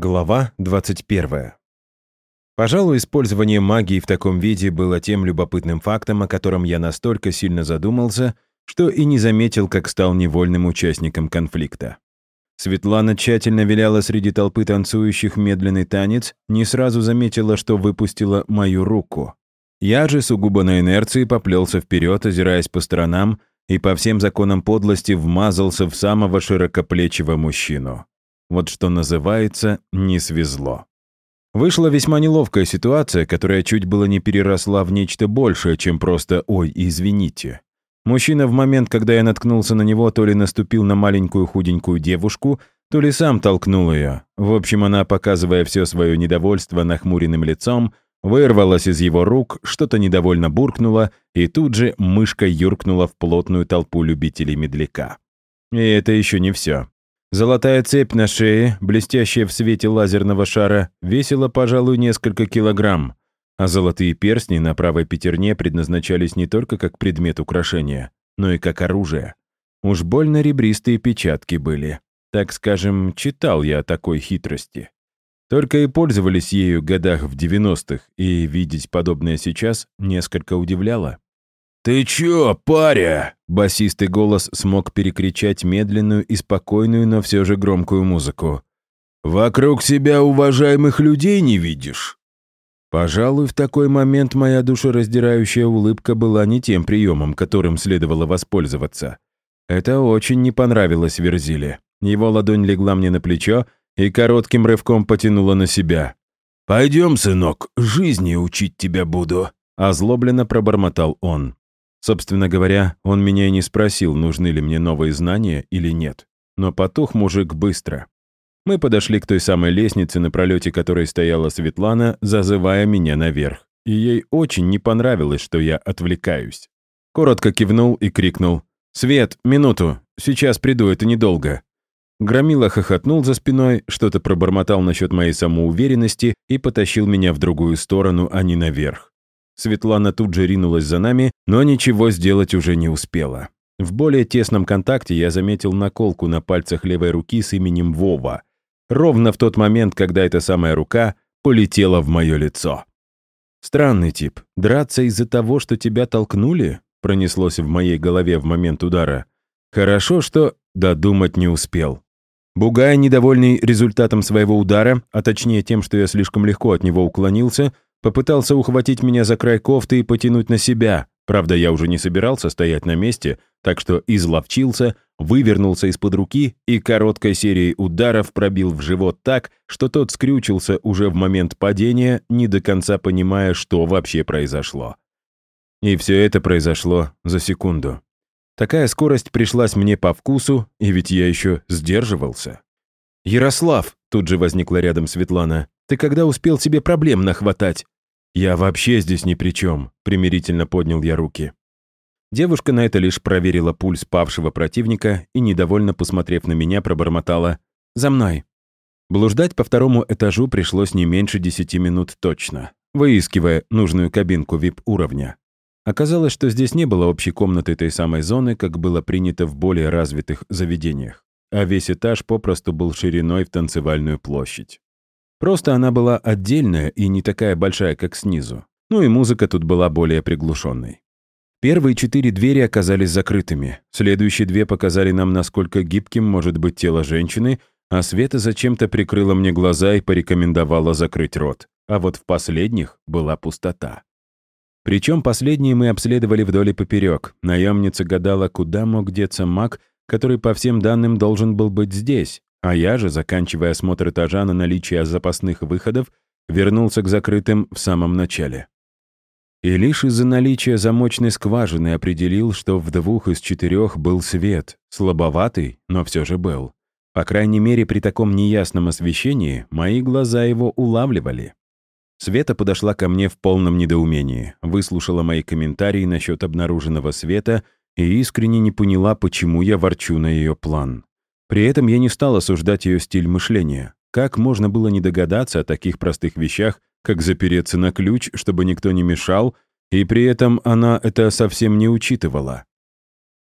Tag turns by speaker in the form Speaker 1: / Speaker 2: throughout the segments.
Speaker 1: Глава 21. Пожалуй, использование магии в таком виде было тем любопытным фактом, о котором я настолько сильно задумался, что и не заметил, как стал невольным участником конфликта. Светлана тщательно виляла среди толпы танцующих медленный танец, не сразу заметила, что выпустила мою руку. Я же сугубо на инерции поплелся вперед, озираясь по сторонам, и по всем законам подлости вмазался в самого широкоплечего мужчину. Вот что называется, не свезло. Вышла весьма неловкая ситуация, которая чуть было не переросла в нечто большее, чем просто «Ой, извините». Мужчина в момент, когда я наткнулся на него, то ли наступил на маленькую худенькую девушку, то ли сам толкнул ее. В общем, она, показывая все свое недовольство нахмуренным лицом, вырвалась из его рук, что-то недовольно буркнула и тут же мышкой юркнула в плотную толпу любителей медляка. И это еще не все. Золотая цепь на шее, блестящая в свете лазерного шара, весила, пожалуй, несколько килограмм, а золотые перстни на правой пятерне предназначались не только как предмет украшения, но и как оружие. Уж больно ребристые печатки были. Так скажем, читал я о такой хитрости. Только и пользовались ею годах в 90-х, и видеть подобное сейчас несколько удивляло.
Speaker 2: «Ты чё, паря?»
Speaker 1: Басистый голос смог перекричать медленную и спокойную, но все же громкую музыку.
Speaker 2: «Вокруг себя уважаемых людей не видишь?»
Speaker 1: Пожалуй, в такой момент моя душераздирающая улыбка была не тем приемом, которым следовало воспользоваться. Это очень не понравилось Верзиле. Его ладонь легла мне на плечо и коротким рывком потянула на себя.
Speaker 2: «Пойдем, сынок, жизни учить тебя буду», —
Speaker 1: озлобленно пробормотал он. Собственно говоря, он меня и не спросил, нужны ли мне новые знания или нет. Но потух мужик быстро. Мы подошли к той самой лестнице, на пролете которой стояла Светлана, зазывая меня наверх. И ей очень не понравилось, что я отвлекаюсь. Коротко кивнул и крикнул. «Свет, минуту! Сейчас приду, это недолго!» Громила хохотнул за спиной, что-то пробормотал насчет моей самоуверенности и потащил меня в другую сторону, а не наверх. Светлана тут же ринулась за нами, но ничего сделать уже не успела. В более тесном контакте я заметил наколку на пальцах левой руки с именем Вова. Ровно в тот момент, когда эта самая рука полетела в мое лицо. «Странный тип. Драться из-за того, что тебя толкнули?» пронеслось в моей голове в момент удара. «Хорошо, что додумать не успел». Бугай, недовольный результатом своего удара, а точнее тем, что я слишком легко от него уклонился, Попытался ухватить меня за край кофты и потянуть на себя. Правда, я уже не собирался стоять на месте, так что изловчился, вывернулся из-под руки и короткой серией ударов пробил в живот так, что тот скрючился уже в момент падения, не до конца понимая, что вообще произошло. И все это произошло за секунду. Такая скорость пришлась мне по вкусу, и ведь я еще сдерживался. «Ярослав!» — тут же возникла рядом Светлана. Ты когда успел себе проблем нахватать?» «Я вообще здесь ни при чем», — примирительно поднял я руки. Девушка на это лишь проверила пульс павшего противника и, недовольно посмотрев на меня, пробормотала «За мной». Блуждать по второму этажу пришлось не меньше десяти минут точно, выискивая нужную кабинку VIP-уровня. Оказалось, что здесь не было общей комнаты той самой зоны, как было принято в более развитых заведениях, а весь этаж попросту был шириной в танцевальную площадь. Просто она была отдельная и не такая большая, как снизу. Ну и музыка тут была более приглушенной. Первые четыре двери оказались закрытыми. Следующие две показали нам, насколько гибким может быть тело женщины, а Света зачем-то прикрыла мне глаза и порекомендовала закрыть рот. А вот в последних была пустота. Причем последние мы обследовали вдоль и поперек. Наемница гадала, куда мог деться маг, который по всем данным должен был быть здесь, а я же, заканчивая осмотр этажа на наличие запасных выходов, вернулся к закрытым в самом начале. И лишь из-за наличия замочной скважины определил, что в двух из четырех был свет, слабоватый, но все же был. По крайней мере, при таком неясном освещении мои глаза его улавливали. Света подошла ко мне в полном недоумении, выслушала мои комментарии насчет обнаруженного света и искренне не поняла, почему я ворчу на ее план. При этом я не стал осуждать ее стиль мышления. Как можно было не догадаться о таких простых вещах, как запереться на ключ, чтобы никто не мешал, и при этом она это совсем не учитывала.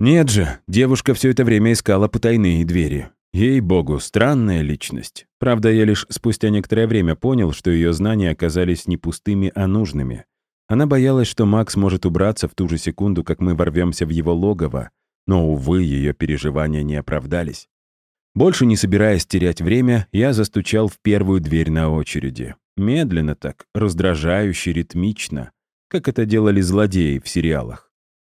Speaker 1: Нет же, девушка все это время искала потайные двери. Ей-богу, странная личность. Правда, я лишь спустя некоторое время понял, что ее знания оказались не пустыми, а нужными. Она боялась, что Макс может убраться в ту же секунду, как мы ворвемся в его логово, но, увы, ее переживания не оправдались. Больше не собираясь терять время, я застучал в первую дверь на очереди. Медленно так, раздражающе, ритмично, как это делали злодеи в сериалах.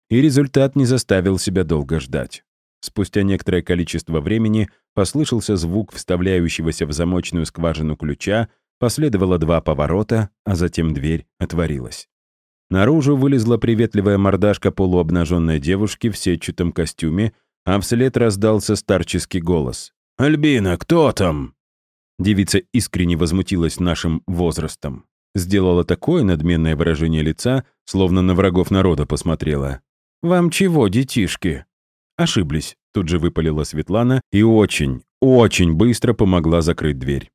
Speaker 1: И результат не заставил себя долго ждать. Спустя некоторое количество времени послышался звук вставляющегося в замочную скважину ключа, последовало два поворота, а затем дверь отворилась. Наружу вылезла приветливая мордашка полуобнаженной девушки в сетчатом костюме, а вслед раздался старческий голос. «Альбина, кто там?» Девица искренне возмутилась нашим возрастом. Сделала такое надменное выражение лица, словно на врагов народа посмотрела. «Вам чего, детишки?» Ошиблись, тут же выпалила Светлана и очень, очень быстро помогла закрыть дверь.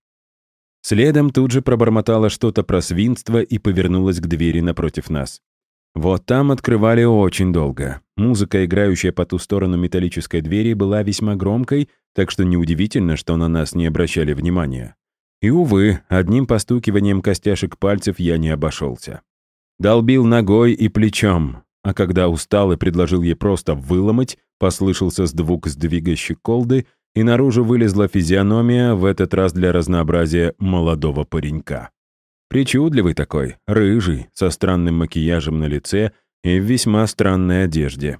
Speaker 1: Следом тут же пробормотала что-то про свинство и повернулась к двери напротив нас. Вот там открывали очень долго. Музыка, играющая по ту сторону металлической двери, была весьма громкой, так что неудивительно, что на нас не обращали внимания. И, увы, одним постукиванием костяшек пальцев я не обошелся. Долбил ногой и плечом, а когда устал и предложил ей просто выломать, послышался звук сдвига щеколды, и наружу вылезла физиономия, в этот раз для разнообразия молодого паренька. Причудливый такой, рыжий, со странным макияжем на лице и в весьма странной одежде.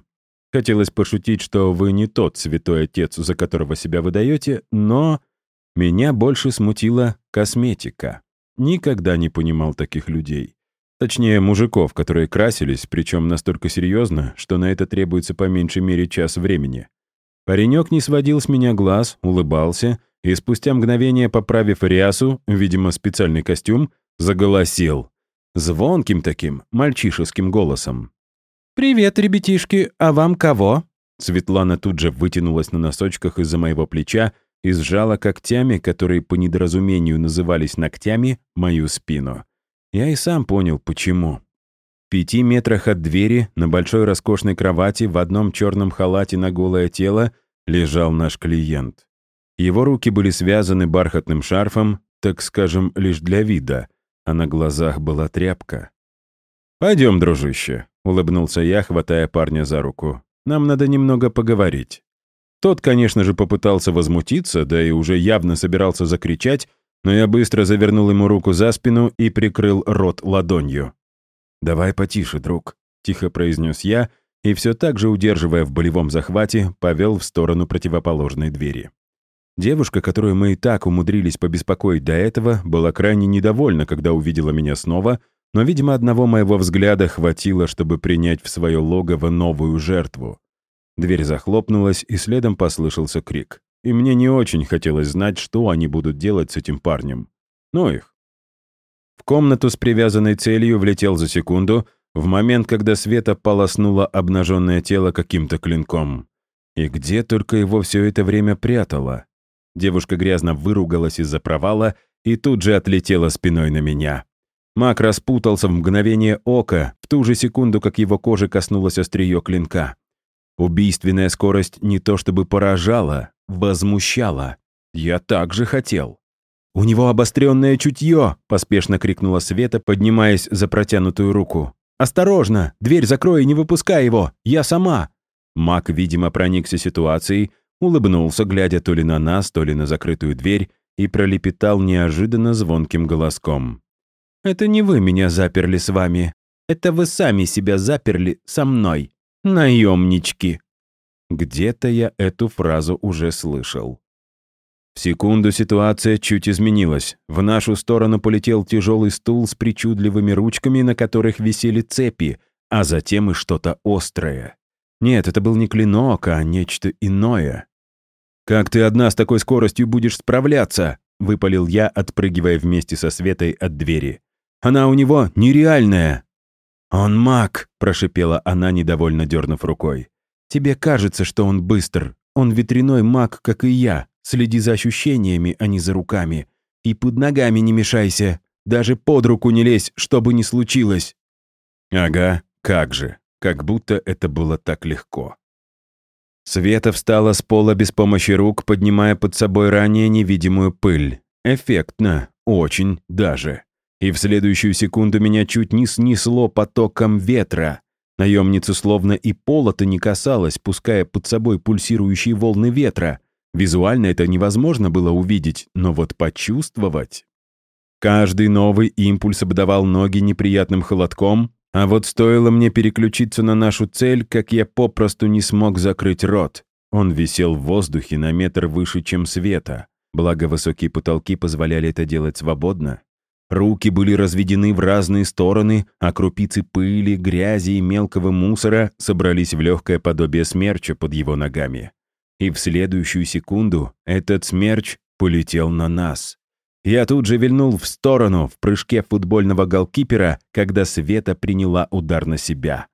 Speaker 1: Хотелось пошутить, что вы не тот святой отец, за которого себя выдаете, но меня больше смутила косметика. Никогда не понимал таких людей. Точнее, мужиков, которые красились, причем настолько серьезно, что на это требуется по меньшей мере час времени. Паренек не сводил с меня глаз, улыбался, и спустя мгновение, поправив рясу, видимо, специальный костюм, заголосил. Звонким таким, мальчишеским голосом. «Привет, ребятишки, а вам кого?» Светлана тут же вытянулась на носочках из-за моего плеча и сжала когтями, которые по недоразумению назывались ногтями, мою спину. Я и сам понял, почему. В пяти метрах от двери, на большой роскошной кровати, в одном черном халате на голое тело, лежал наш клиент. Его руки были связаны бархатным шарфом, так скажем, лишь для вида, а на глазах была тряпка. «Пойдем, дружище», — улыбнулся я, хватая парня за руку. «Нам надо немного поговорить». Тот, конечно же, попытался возмутиться, да и уже явно собирался закричать, но я быстро завернул ему руку за спину и прикрыл рот ладонью. «Давай потише, друг», — тихо произнес я, и все так же, удерживая в болевом захвате, повел в сторону противоположной двери. Девушка, которую мы и так умудрились побеспокоить до этого, была крайне недовольна, когда увидела меня снова, но, видимо, одного моего взгляда хватило, чтобы принять в свое логово новую жертву. Дверь захлопнулась, и следом послышался крик и мне не очень хотелось знать, что они будут делать с этим парнем. Ну их. В комнату с привязанной целью влетел за секунду, в момент, когда Света полоснула обнаженное тело каким-то клинком. И где только его все это время прятала? Девушка грязно выругалась из-за провала и тут же отлетела спиной на меня. Маг распутался в мгновение ока, в ту же секунду, как его кожи коснулось острие клинка. Убийственная скорость не то чтобы поражала, возмущала. Я также хотел. «У него обостренное чутье!» — поспешно крикнула Света, поднимаясь за протянутую руку. «Осторожно! Дверь закрой и не выпускай его! Я сама!» Мак, видимо, проникся ситуацией, улыбнулся, глядя то ли на нас, то ли на закрытую дверь, и пролепетал неожиданно звонким голоском. «Это не вы меня заперли с вами. Это вы сами себя заперли со мной. Наемнички!» Где-то я эту фразу уже слышал. В секунду ситуация чуть изменилась. В нашу сторону полетел тяжелый стул с причудливыми ручками, на которых висели цепи, а затем и что-то острое. Нет, это был не клинок, а нечто иное. «Как ты одна с такой скоростью будешь справляться?» — выпалил я, отпрыгивая вместе со Светой от двери. «Она у него нереальная!» «Он маг!» — прошипела она, недовольно дернув рукой. «Тебе кажется, что он быстр. Он ветряной маг, как и я. Следи за ощущениями, а не за руками. И под ногами не мешайся. Даже под руку не лезь, что бы ни случилось». «Ага, как же. Как будто это было так легко». Света встала с пола без помощи рук, поднимая под собой ранее невидимую пыль. Эффектно, очень даже. И в следующую секунду меня чуть не снесло потоком ветра. Наемница словно и пола-то не касалась, пуская под собой пульсирующие волны ветра. Визуально это невозможно было увидеть, но вот почувствовать... Каждый новый импульс обдавал ноги неприятным холодком, а вот стоило мне переключиться на нашу цель, как я попросту не смог закрыть рот. Он висел в воздухе на метр выше, чем света. Благо, высокие потолки позволяли это делать свободно. Руки были разведены в разные стороны, а крупицы пыли, грязи и мелкого мусора собрались в легкое подобие смерча под его ногами. И в следующую секунду этот смерч полетел на нас. Я тут же вильнул в сторону в прыжке футбольного голкипера, когда Света приняла удар на себя.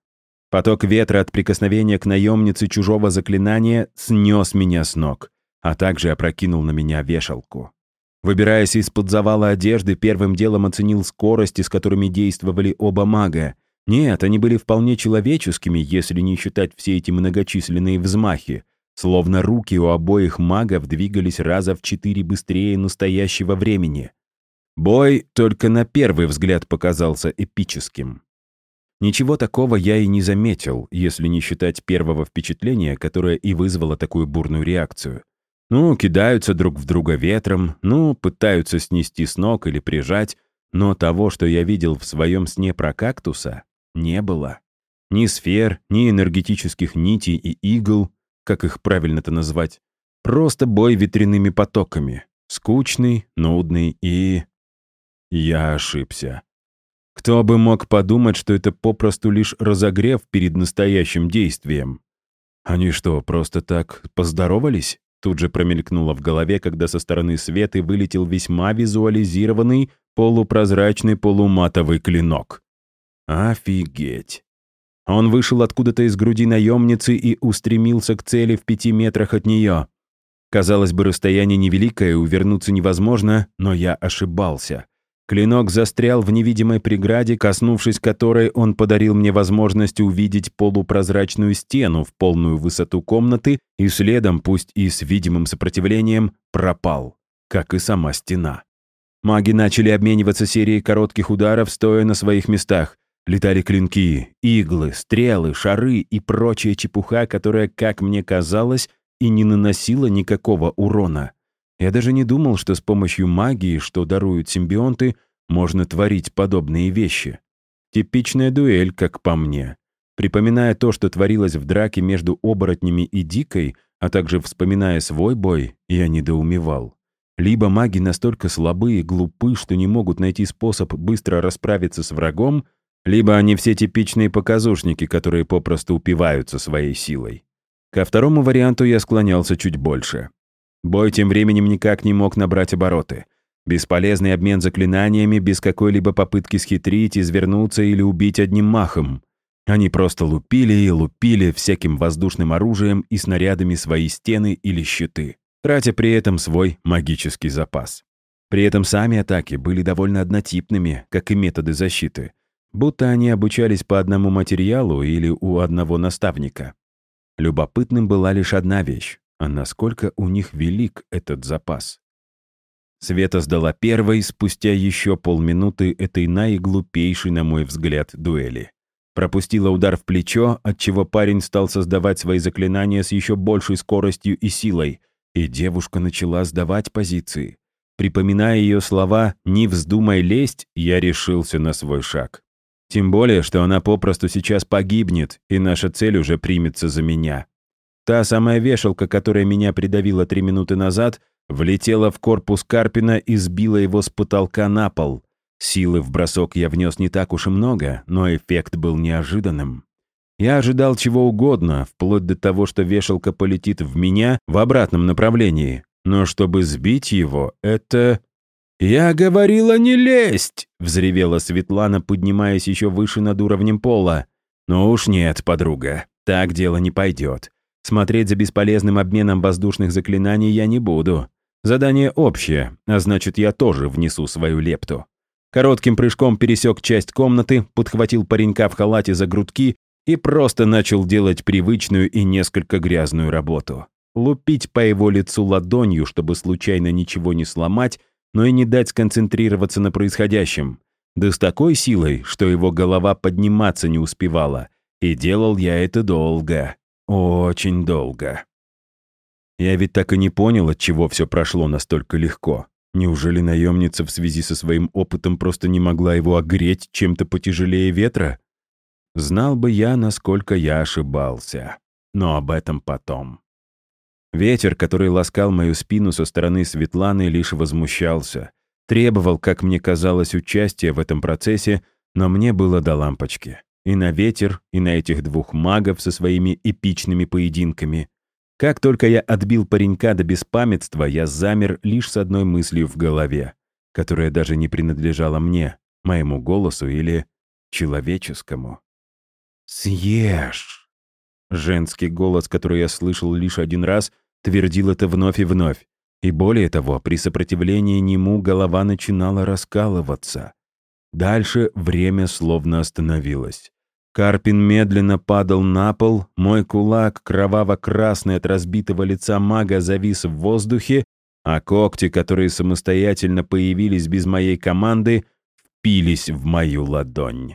Speaker 1: Поток ветра от прикосновения к наемнице чужого заклинания снес меня с ног, а также опрокинул на меня вешалку. Выбираясь из-под завала одежды, первым делом оценил скорости, с которыми действовали оба мага. Нет, они были вполне человеческими, если не считать все эти многочисленные взмахи, Словно руки у обоих магов двигались раза в четыре быстрее настоящего времени. Бой только на первый взгляд показался эпическим. Ничего такого я и не заметил, если не считать первого впечатления, которое и вызвало такую бурную реакцию. Ну, кидаются друг в друга ветром, ну, пытаются снести с ног или прижать, но того, что я видел в своем сне про кактуса, не было. Ни сфер, ни энергетических нитей и игл, как их правильно-то назвать, просто бой ветряными потоками. Скучный, нудный и... Я ошибся. Кто бы мог подумать, что это попросту лишь разогрев перед настоящим действием? Они что, просто так поздоровались? Тут же промелькнуло в голове, когда со стороны Светы вылетел весьма визуализированный полупрозрачный полуматовый клинок. Офигеть! Он вышел откуда-то из груди наемницы и устремился к цели в пяти метрах от нее. Казалось бы, расстояние невеликое, увернуться невозможно, но я ошибался. Клинок застрял в невидимой преграде, коснувшись которой он подарил мне возможность увидеть полупрозрачную стену в полную высоту комнаты и следом, пусть и с видимым сопротивлением, пропал, как и сама стена. Маги начали обмениваться серией коротких ударов, стоя на своих местах. Летали клинки, иглы, стрелы, шары и прочая чепуха, которая, как мне казалось, и не наносила никакого урона. Я даже не думал, что с помощью магии, что даруют симбионты, можно творить подобные вещи. Типичная дуэль, как по мне. Припоминая то, что творилось в драке между оборотнями и дикой, а также вспоминая свой бой, я недоумевал. Либо маги настолько слабы и глупы, что не могут найти способ быстро расправиться с врагом, либо они все типичные показушники, которые попросту упиваются своей силой. Ко второму варианту я склонялся чуть больше. Бой тем временем никак не мог набрать обороты. Бесполезный обмен заклинаниями без какой-либо попытки схитрить, извернуться или убить одним махом. Они просто лупили и лупили всяким воздушным оружием и снарядами свои стены или щиты, тратя при этом свой магический запас. При этом сами атаки были довольно однотипными, как и методы защиты будто они обучались по одному материалу или у одного наставника. Любопытным была лишь одна вещь — а насколько у них велик этот запас. Света сдала первой спустя еще полминуты этой наиглупейшей, на мой взгляд, дуэли. Пропустила удар в плечо, отчего парень стал создавать свои заклинания с еще большей скоростью и силой, и девушка начала сдавать позиции. Припоминая ее слова «не вздумай лезть», я решился на свой шаг. Тем более, что она попросту сейчас погибнет, и наша цель уже примется за меня. Та самая вешалка, которая меня придавила три минуты назад, влетела в корпус Карпина и сбила его с потолка на пол. Силы в бросок я внес не так уж и много, но эффект был неожиданным. Я ожидал чего угодно, вплоть до того, что вешалка полетит в меня в обратном направлении. Но чтобы сбить его, это... «Я говорила не лезть!» — взревела Светлана, поднимаясь еще выше над уровнем пола. «Ну уж нет, подруга, так дело не пойдет. Смотреть за бесполезным обменом воздушных заклинаний я не буду. Задание общее, а значит, я тоже внесу свою лепту». Коротким прыжком пересек часть комнаты, подхватил паренька в халате за грудки и просто начал делать привычную и несколько грязную работу. Лупить по его лицу ладонью, чтобы случайно ничего не сломать, но и не дать сконцентрироваться на происходящем. Да с такой силой, что его голова подниматься не успевала. И делал я это долго. Очень долго. Я ведь так и не понял, от чего все прошло настолько легко. Неужели наемница в связи со своим опытом просто не могла его огреть чем-то потяжелее ветра? Знал бы я, насколько я ошибался. Но об этом потом. Ветер, который ласкал мою спину со стороны Светланы, лишь возмущался. Требовал, как мне казалось, участия в этом процессе, но мне было до лампочки. И на ветер, и на этих двух магов со своими эпичными поединками. Как только я отбил паренька до беспамятства, я замер лишь с одной мыслью в голове, которая даже не принадлежала мне, моему голосу или человеческому. «Съешь!» Женский голос, который я слышал лишь один раз, твердил это вновь и вновь. И более того, при сопротивлении нему голова начинала раскалываться. Дальше время словно остановилось. Карпин медленно падал на пол, мой кулак, кроваво-красный от разбитого лица мага, завис в воздухе, а когти, которые самостоятельно появились без моей команды, впились в мою ладонь.